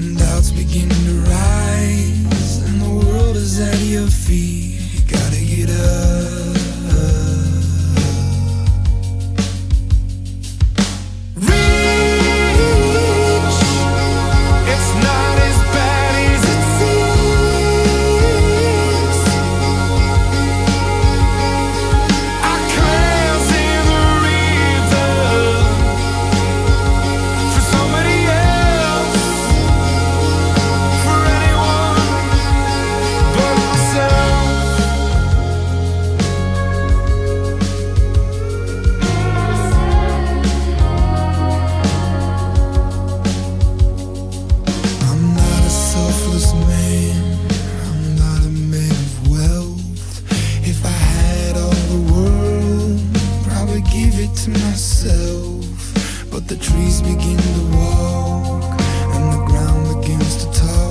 and doubts begin to rise, and the world is at your feet. The trees begin to walk, and the ground begins to talk.